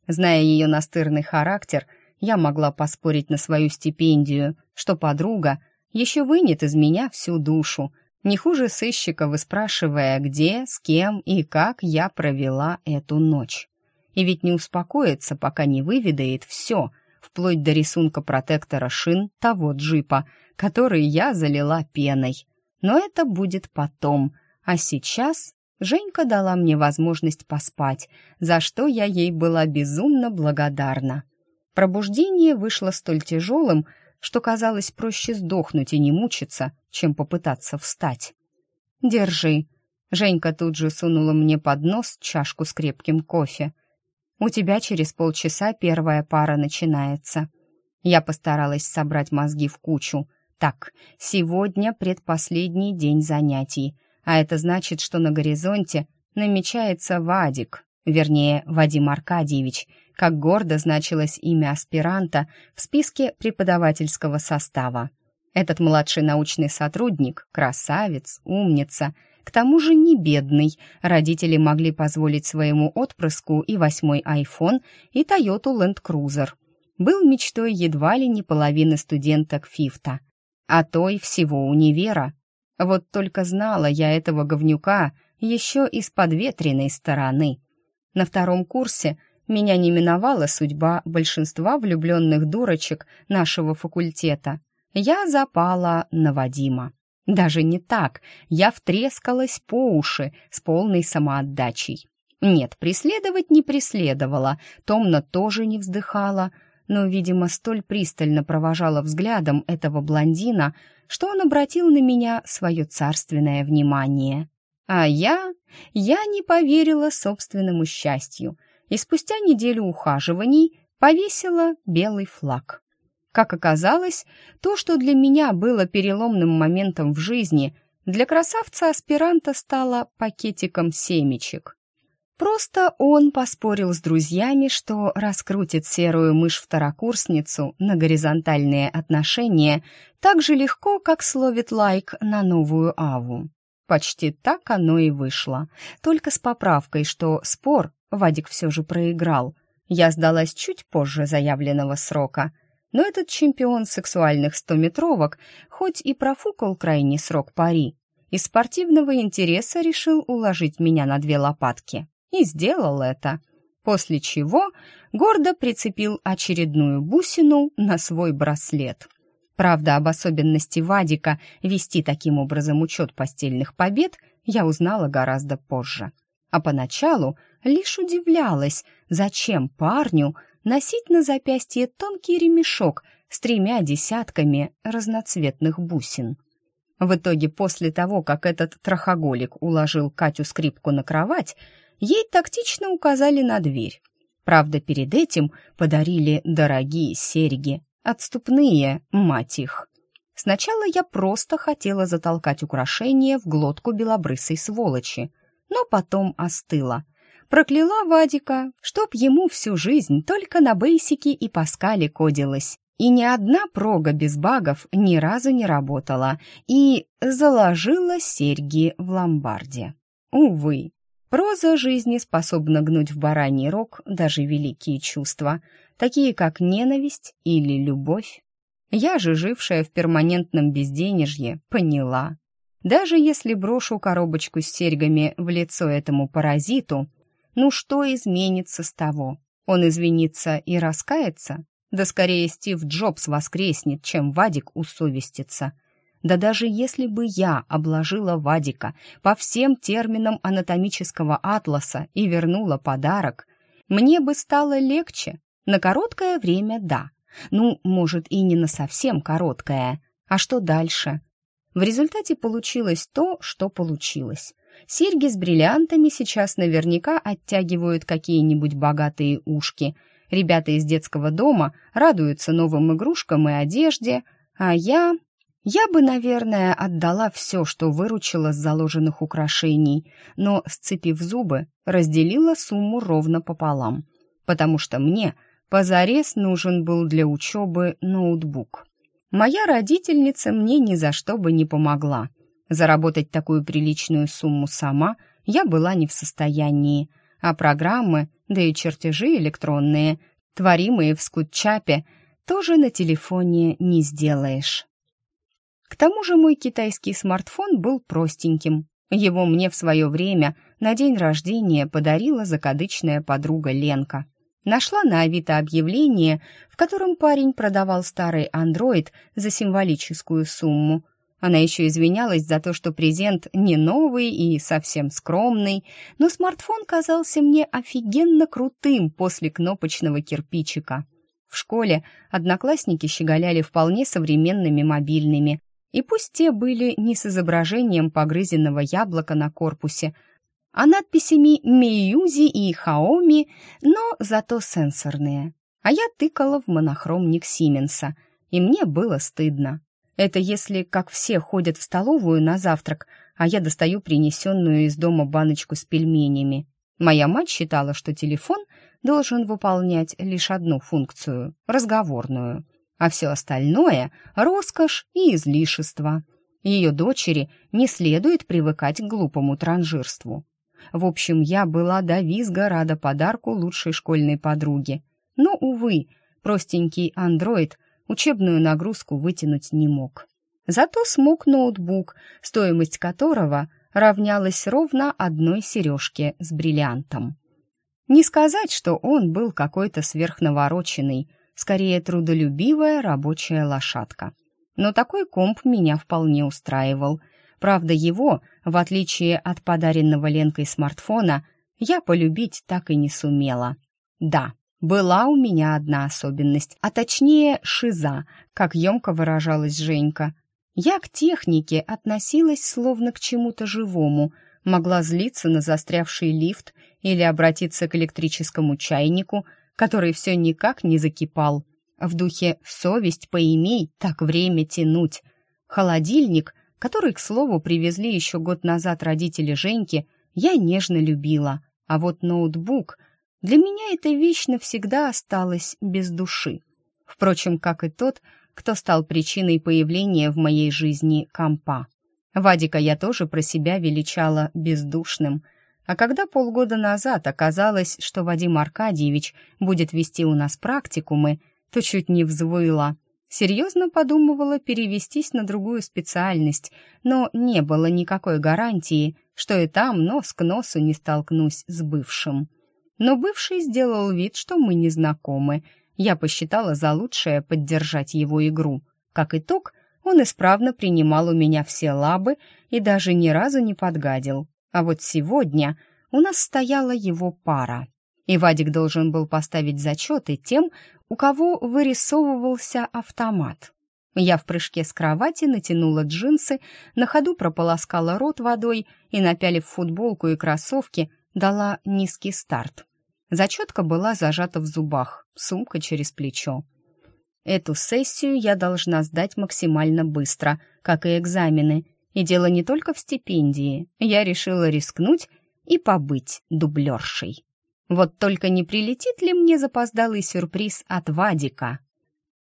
Зная ее настырный характер, я могла поспорить на свою стипендию, что подруга еще вынет из меня всю душу, не хуже сыщика, выспрашивая, где, с кем и как я провела эту ночь. И ведь не успокоится, пока не выведает все, вплоть до рисунка протектора шин того джипа, который я залила пеной. Но это будет потом, а сейчас Женька дала мне возможность поспать, за что я ей была безумно благодарна. Пробуждение вышло столь тяжелым, что казалось проще сдохнуть и не мучиться, чем попытаться встать. «Держи». Женька тут же сунула мне под нос чашку с крепким кофе. «У тебя через полчаса первая пара начинается». Я постаралась собрать мозги в кучу. Так, сегодня предпоследний день занятий, а это значит, что на горизонте намечается Вадик, вернее, Вадим Аркадьевич — как гордо значилось имя аспиранта в списке преподавательского состава. Этот младший научный сотрудник — красавец, умница, к тому же не бедный. Родители могли позволить своему отпрыску и восьмой iPhone, и Toyota Land Cruiser. Был мечтой едва ли не половины студенток ФИФТа, а то и всего универа. Вот только знала я этого говнюка еще из подветренной стороны. На втором курсе — меня не миновала судьба большинства влюбленных дурочек нашего факультета. Я запала на Вадима. Даже не так, я втрескалась по уши с полной самоотдачей. Нет, преследовать не преследовала, Томна тоже не вздыхала, но, видимо, столь пристально провожала взглядом этого блондина, что он обратил на меня свое царственное внимание. А я... я не поверила собственному счастью — и спустя неделю ухаживаний повесила белый флаг. Как оказалось, то, что для меня было переломным моментом в жизни, для красавца-аспиранта стало пакетиком семечек. Просто он поспорил с друзьями, что раскрутит серую мышь-второкурсницу на горизонтальные отношения так же легко, как словит лайк на новую аву. Почти так оно и вышло, только с поправкой, что спор Вадик все же проиграл. Я сдалась чуть позже заявленного срока, но этот чемпион сексуальных стометровок хоть и профукал крайний срок пари, из спортивного интереса решил уложить меня на две лопатки. И сделал это. После чего гордо прицепил очередную бусину на свой браслет. Правда, об особенности Вадика вести таким образом учет постельных побед я узнала гораздо позже. А поначалу лишь удивлялась, зачем парню носить на запястье тонкий ремешок с тремя десятками разноцветных бусин. В итоге, после того, как этот трахоголик уложил Катю скрипку на кровать, ей тактично указали на дверь. Правда, перед этим подарили дорогие серьги, Отступные, мать их. Сначала я просто хотела затолкать украшение в глотку белобрысой сволочи, но потом остыла. Прокляла Вадика, чтоб ему всю жизнь только на бейсике и Паскале кодилась. И ни одна прога без багов ни разу не работала, и заложила серьги в ломбарде. Увы, проза жизни способна гнуть в бараний рог даже великие чувства — такие как ненависть или любовь. Я же, жившая в перманентном безденежье, поняла. Даже если брошу коробочку с серьгами в лицо этому паразиту, ну что изменится с того? Он извинится и раскается? Да скорее Стив Джобс воскреснет, чем Вадик усовестится. Да даже если бы я обложила Вадика по всем терминам анатомического атласа и вернула подарок, мне бы стало легче, на короткое время – да. Ну, может, и не на совсем короткое. А что дальше? В результате получилось то, что получилось. Серьги с бриллиантами сейчас наверняка оттягивают какие-нибудь богатые ушки. Ребята из детского дома радуются новым игрушкам и одежде, а я... Я бы, наверное, отдала все, что выручила с заложенных украшений, но, сцепив зубы, разделила сумму ровно пополам, потому что мне Позарез нужен был для учебы ноутбук. Моя родительница мне ни за что бы не помогла. Заработать такую приличную сумму сама я была не в состоянии, а программы, да и чертежи электронные, творимые в скутчапе, тоже на телефоне не сделаешь. К тому же мой китайский смартфон был простеньким. Его мне в свое время на день рождения подарила закадычная подруга Ленка. Нашла на Авито объявление, в котором парень продавал старый андроид за символическую сумму. Она еще извинялась за то, что презент не новый и совсем скромный, но смартфон казался мне офигенно крутым после кнопочного кирпичика. В школе одноклассники щеголяли вполне современными мобильными, и пусть те были не с изображением погрызенного яблока на корпусе, а надписями Миюзи и Хаоми, но зато сенсорные. А я тыкала в монохромник Сименса, и мне было стыдно. Это если, как все ходят в столовую на завтрак, а я достаю принесенную из дома баночку с пельменями. Моя мать считала, что телефон должен выполнять лишь одну функцию — разговорную, а все остальное — роскошь и излишество. Ее дочери не следует привыкать к глупому транжирству. В общем, я была до визга рада подарку лучшей школьной подруги. Но, увы, простенький андроид учебную нагрузку вытянуть не мог. Зато смог ноутбук, стоимость которого равнялась ровно одной сережке с бриллиантом. Не сказать, что он был какой-то сверхнавороченный, скорее трудолюбивая рабочая лошадка. Но такой комп меня вполне устраивал — Правда, его, в отличие от подаренного Ленкой смартфона, я полюбить так и не сумела. Да, была у меня одна особенность, а точнее шиза, как емко выражалась Женька. Я к технике относилась словно к чему-то живому, могла злиться на застрявший лифт или обратиться к электрическому чайнику, который все никак не закипал. в духе «совесть поимей, так время тянуть». Холодильник, который, к слову, привезли еще год назад родители Женьки, я нежно любила, а вот ноутбук... Для меня эта вещь навсегда осталась без души. Впрочем, как и тот, кто стал причиной появления в моей жизни компа. Вадика я тоже про себя величала бездушным. А когда полгода назад оказалось, что Вадим Аркадьевич будет вести у нас практикумы, то чуть не взвыла. Серьезно подумывала перевестись на другую специальность, но не было никакой гарантии, что и там нос к носу не столкнусь с бывшим. Но бывший сделал вид, что мы не знакомы. Я посчитала за лучшее поддержать его игру. Как итог, он исправно принимал у меня все лабы и даже ни разу не подгадил. А вот сегодня у нас стояла его пара. И Вадик должен был поставить зачеты тем, у кого вырисовывался автомат. Я в прыжке с кровати натянула джинсы, на ходу прополоскала рот водой и, напялив футболку и кроссовки, дала низкий старт. Зачетка была зажата в зубах, сумка через плечо. Эту сессию я должна сдать максимально быстро, как и экзамены. И дело не только в стипендии. Я решила рискнуть и побыть дублершей. Вот только не прилетит ли мне запоздалый сюрприз от Вадика?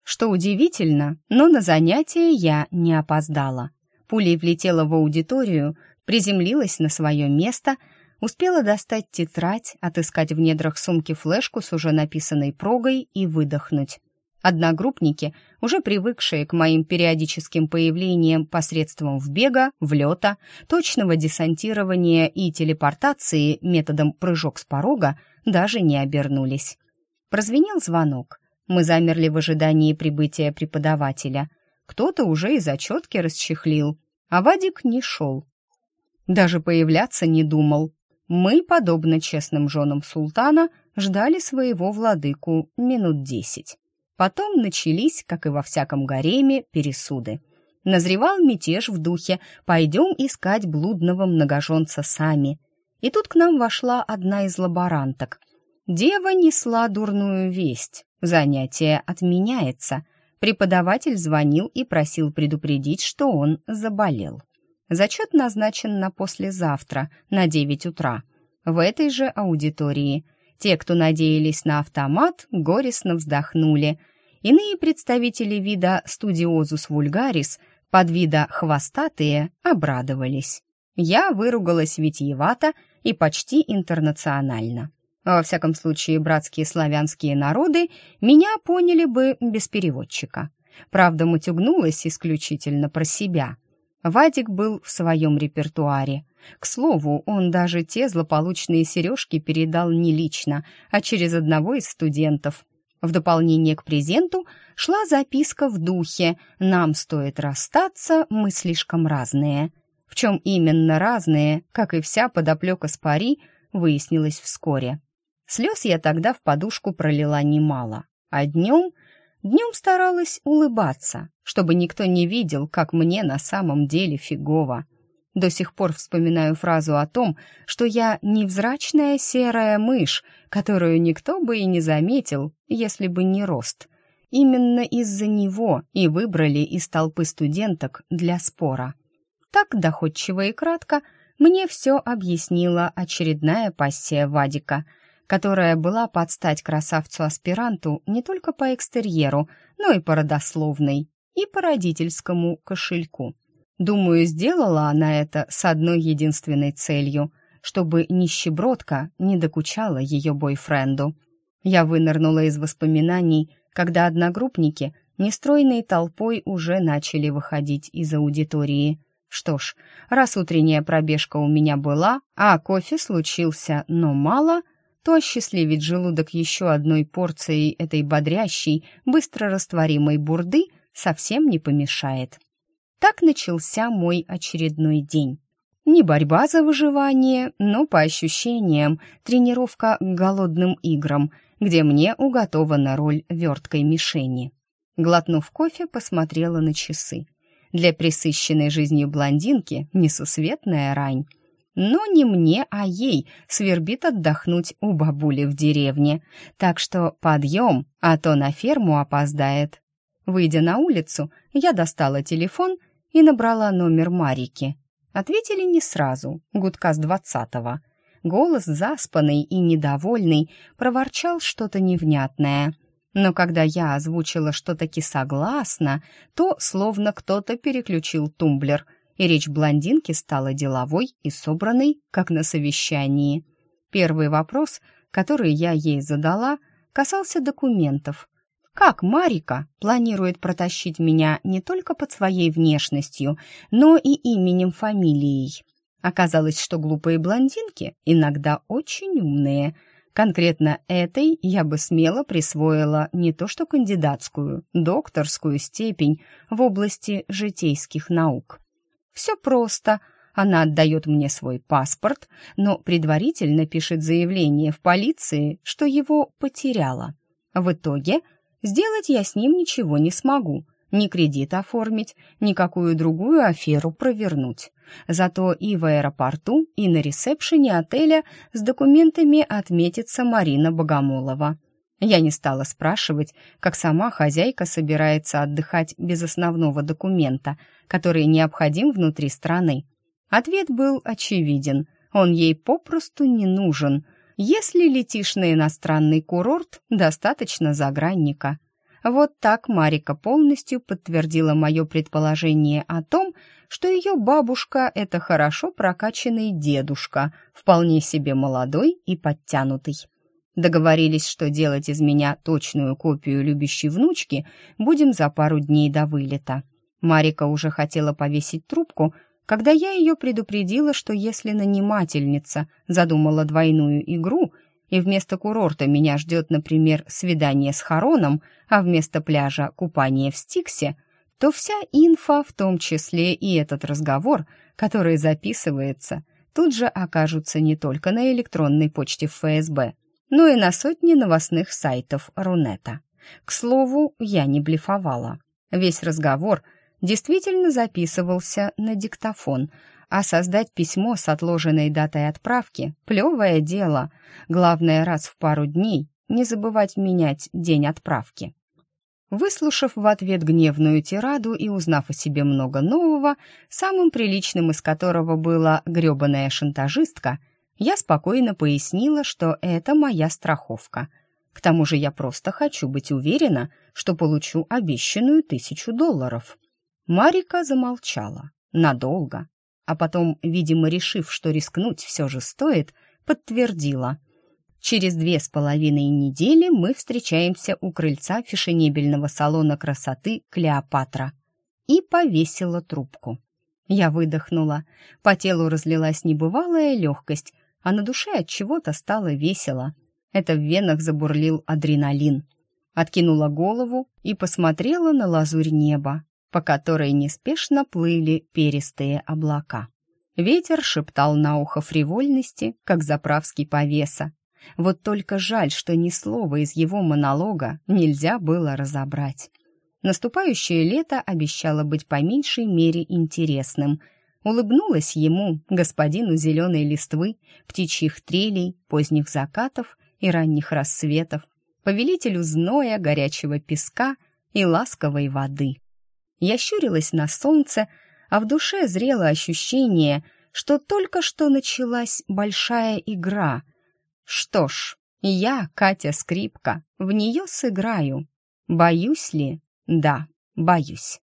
Что удивительно, но на занятие я не опоздала. Пулей влетела в аудиторию, приземлилась на свое место, успела достать тетрадь, отыскать в недрах сумки флешку с уже написанной прогой и выдохнуть. Одногруппники, уже привыкшие к моим периодическим появлениям посредством вбега, влета, точного десантирования и телепортации методом прыжок с порога, даже не обернулись. Прозвенел звонок. Мы замерли в ожидании прибытия преподавателя. Кто-то уже и зачетки расчехлил, а Вадик не шел. Даже появляться не думал. Мы, подобно честным женам султана, ждали своего владыку минут десять. Потом начались, как и во всяком гареме, пересуды. Назревал мятеж в духе «пойдем искать блудного многоженца сами». И тут к нам вошла одна из лаборанток. Дева несла дурную весть. Занятие отменяется. Преподаватель звонил и просил предупредить, что он заболел. Зачет назначен на послезавтра, на 9 утра. В этой же аудитории. Те, кто надеялись на автомат, горестно вздохнули – Иные представители вида студиозус вульгарис, под вида хвостатые, обрадовались. Я выругалась витиевато и почти интернационально. Во всяком случае, братские славянские народы меня поняли бы без переводчика. Правда, мутюгнулась исключительно про себя. Вадик был в своем репертуаре. К слову, он даже те злополучные сережки передал не лично, а через одного из студентов, в дополнение к презенту шла записка в духе «Нам стоит расстаться, мы слишком разные». В чем именно разные, как и вся подоплека с пари, выяснилось вскоре. Слез я тогда в подушку пролила немало, а днем... Днем старалась улыбаться, чтобы никто не видел, как мне на самом деле фигово. До сих пор вспоминаю фразу о том, что я невзрачная серая мышь, которую никто бы и не заметил, если бы не рост. Именно из-за него и выбрали из толпы студенток для спора. Так доходчиво и кратко мне все объяснила очередная пассия Вадика, которая была под стать красавцу-аспиранту не только по экстерьеру, но и по родословной, и по родительскому кошельку. Думаю, сделала она это с одной единственной целью, чтобы нищебродка не докучала ее бойфренду. Я вынырнула из воспоминаний, когда одногруппники нестройной толпой уже начали выходить из аудитории. Что ж, раз утренняя пробежка у меня была, а кофе случился, но мало, то осчастливить желудок еще одной порцией этой бодрящей, быстро растворимой бурды совсем не помешает. Так начался мой очередной день. Не борьба за выживание, но, по ощущениям, тренировка к голодным играм, где мне уготована роль верткой мишени. Глотнув кофе, посмотрела на часы. Для присыщенной жизнью блондинки несусветная рань. Но не мне, а ей свербит отдохнуть у бабули в деревне. Так что подъем, а то на ферму опоздает. Выйдя на улицу, я достала телефон и набрала номер Марики. Ответили не сразу, гудка с двадцатого. Голос заспанный и недовольный проворчал что-то невнятное. Но когда я озвучила, что таки согласна, то словно кто-то переключил тумблер, и речь блондинки стала деловой и собранной, как на совещании. Первый вопрос, который я ей задала, касался документов. Как Марика планирует протащить меня не только под своей внешностью, но и именем фамилией? Оказалось, что глупые блондинки иногда очень умные. Конкретно этой я бы смело присвоила не то что кандидатскую, докторскую степень в области житейских наук. Все просто. Она отдает мне свой паспорт, но предварительно пишет заявление в полиции, что его потеряла. В итоге сделать я с ним ничего не смогу. Ни кредит оформить, никакую другую аферу провернуть. Зато и в аэропорту, и на ресепшене отеля с документами отметится Марина Богомолова. Я не стала спрашивать, как сама хозяйка собирается отдыхать без основного документа, который необходим внутри страны. Ответ был очевиден. Он ей попросту не нужен. Если летишь на иностранный курорт, достаточно загранника. Вот так Марика полностью подтвердила мое предположение о том, что ее бабушка — это хорошо прокачанный дедушка, вполне себе молодой и подтянутый. Договорились, что делать из меня точную копию любящей внучки будем за пару дней до вылета. Марика уже хотела повесить трубку, когда я ее предупредила, что если нанимательница задумала двойную игру — и вместо курорта меня ждет, например, свидание с Хароном, а вместо пляжа купание в Стиксе, то вся инфа, в том числе и этот разговор, который записывается, тут же окажутся не только на электронной почте ФСБ, но и на сотни новостных сайтов Рунета. К слову, я не блефовала. Весь разговор действительно записывался на диктофон — а создать письмо с отложенной датой отправки — плевое дело. Главное, раз в пару дней не забывать менять день отправки. Выслушав в ответ гневную тираду и узнав о себе много нового, самым приличным из которого была грёбаная шантажистка, я спокойно пояснила, что это моя страховка. К тому же я просто хочу быть уверена, что получу обещанную тысячу долларов. Марика замолчала. Надолго а потом, видимо, решив, что рискнуть все же стоит, подтвердила. Через две с половиной недели мы встречаемся у крыльца фешенебельного салона красоты «Клеопатра» и повесила трубку. Я выдохнула, по телу разлилась небывалая легкость, а на душе от чего-то стало весело. Это в венах забурлил адреналин. Откинула голову и посмотрела на лазурь неба по которой неспешно плыли перистые облака. Ветер шептал на ухо фривольности, как заправский повеса. Вот только жаль, что ни слова из его монолога нельзя было разобрать. Наступающее лето обещало быть по меньшей мере интересным. Улыбнулась ему, господину зеленой листвы, птичьих трелей, поздних закатов и ранних рассветов, повелителю зноя, горячего песка и ласковой воды. Я щурилась на солнце, а в душе зрело ощущение, что только что началась большая игра. Что ж, я, Катя Скрипка, в нее сыграю. Боюсь ли? Да, боюсь.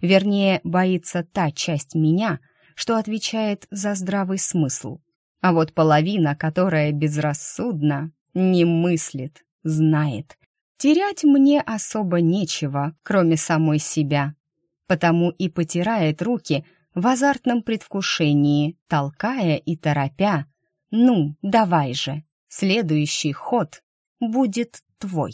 Вернее, боится та часть меня, что отвечает за здравый смысл. А вот половина, которая безрассудна, не мыслит, знает. Терять мне особо нечего, кроме самой себя потому и потирает руки в азартном предвкушении, толкая и торопя. «Ну, давай же, следующий ход будет твой».